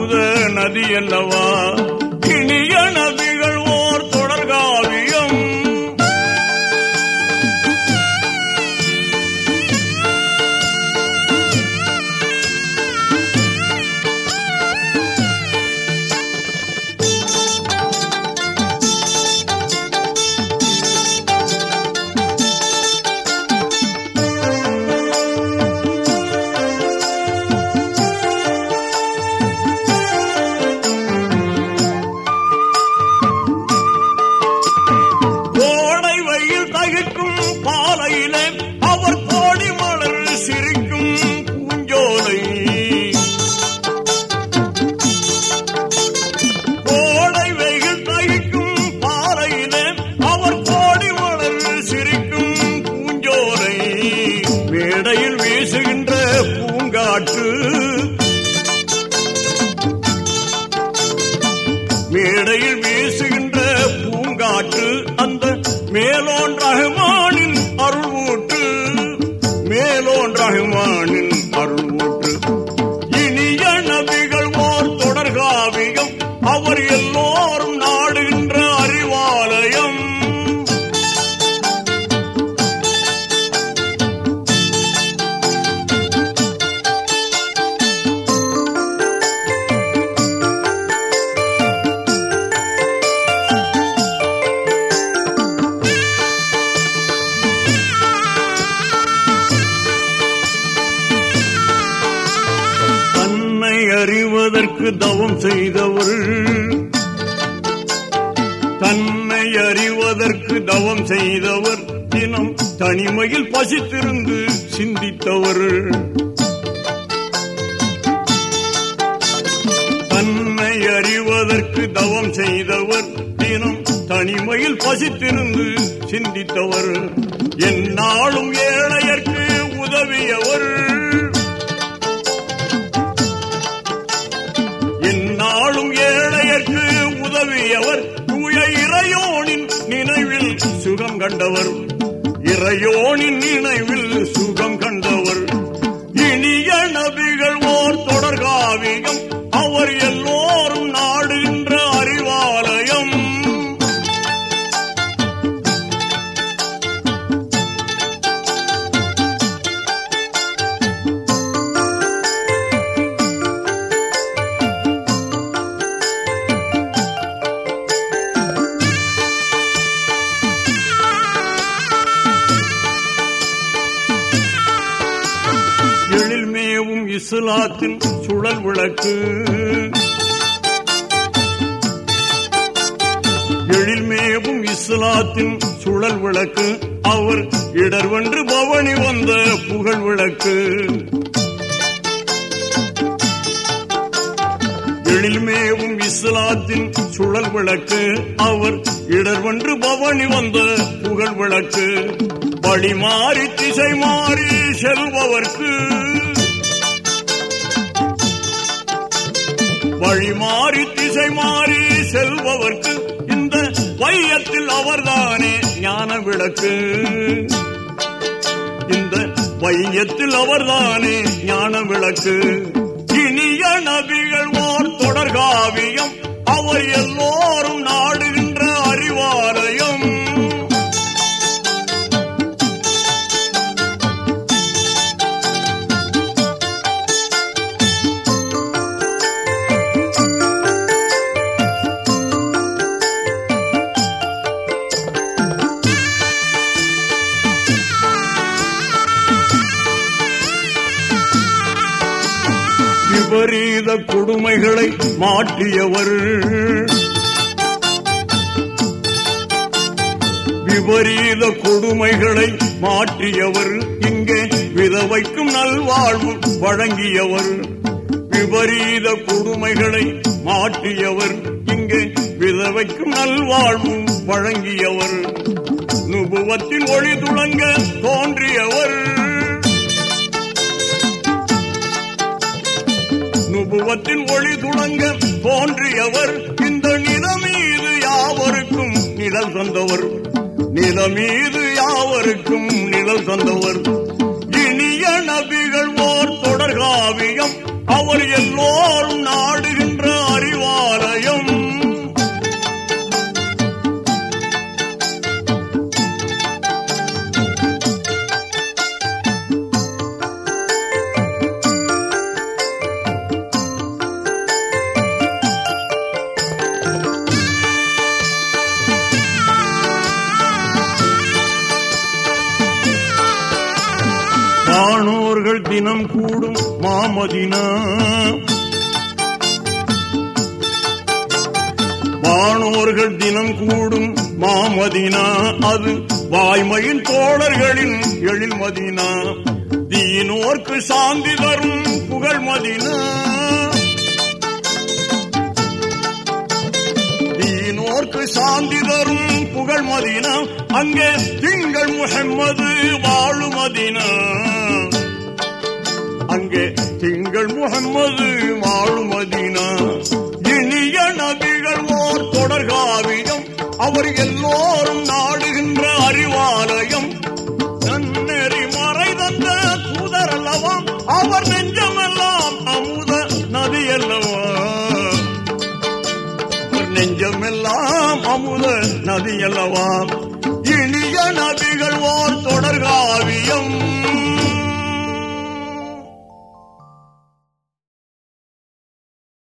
அமுத நதி அல்லவா? நமக்கு தவம் செய்தவர் தன்னை அறிவதற்கு தவம் செய்தவர். தினம் தனிமையில் பசித்திருந்து சிந்தித்தவர். தன்னை அறிவதற்கு தவம் செய்தவர். தினம் தனிமையில் பசித்திருந்து சிந்தித்தவர். என்னாலும் ஏ உடையவர் தூய இறையோனின் நினைவில் சுகம் கண்டவர். இறையோனின் நினைவில் சுகம் கண்டவர். இனிய நபிகள் ஓர் தொடர்காவி இசுலாத்தின் சுழல் விளக்கு. எழில்மேவும் இஸ்லாத்தின் சுழல் விளக்கு. அவர் இடர்வென்று பவனி வந்த புகழ் விளக்கு. எழில்மேவும் இஸ்லாத்தின் சுழல் விளக்கு. அவர் இடர்வென்று பவனி வந்த புகழ் விளக்கு. வழி மாறி திசை மாறி செல்பவர்க்கு வழி மாறி திசை மாறி செல்பவர்க்கு இந்த வையத்தில் அவர்தானே ஞான விளக்கு. இந்த வையத்தில் அவர்தானே ஞான விளக்கு. இனிய நபிகள் ஓர் தொடர்காவியம் அவர் எல்லோரும் விபரீத கொடுமைகளை மாற்றியவர். விபரீத கொடுமைகளை மாற்றியவர். இங்கே விதவைக்கும் நல்வாழ்வு வழங்கியவர். விபரீத கொடுமைகளை மாற்றியவர். இங்கே விதவைக்கும் நல்வாழ்வு வழங்கியவர். நுபுவத்தின் ஒளி துளங்க தோன்றியவர். அவற்றின் ஒளி துணங்க தோன்றியவர். இந்த நிலமீது யாவருக்கும் நிழல் தந்தவர். நிலமீது யாவருக்கும் நிழல் தந்தவர். இனிய நபிகள் ஓர் தொடர்காவியம். அவர் எல்லோரும் நாடு வானோர்கள் தினம் கூடும் மாமதினா. வானோர்கள் தினம் கூடும் மாமதினா. அது வாய்மையின் தோழர்களின் எழில் மதினா. தீனோர்க்கு சாந்தி தரும் புகழ் மதினா. தீனோர்க்கு சாந்தி தரும் புகழ் மதினா. அங்கே திங்கள் முகம்மது வாழும் மதினா. அங்கே திங்கள் முகம்மது வாழும் மதினா இனிய நதிகள் ஓர் தொடர்காவியம் அவர் எல்லோரும் நாடுகின்ற அறிவாலயம். நன்னெறி மறை தந்த தூதர் அல்லவாம் அவர் நெஞ்சமெல்லாம் அமுத நதி அல்லவா நெஞ்சமெல்லாம் அமுத நதி அல்லவாம் இனிய நதிகள் ஓர் தொடர்காவியம்